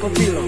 copilo.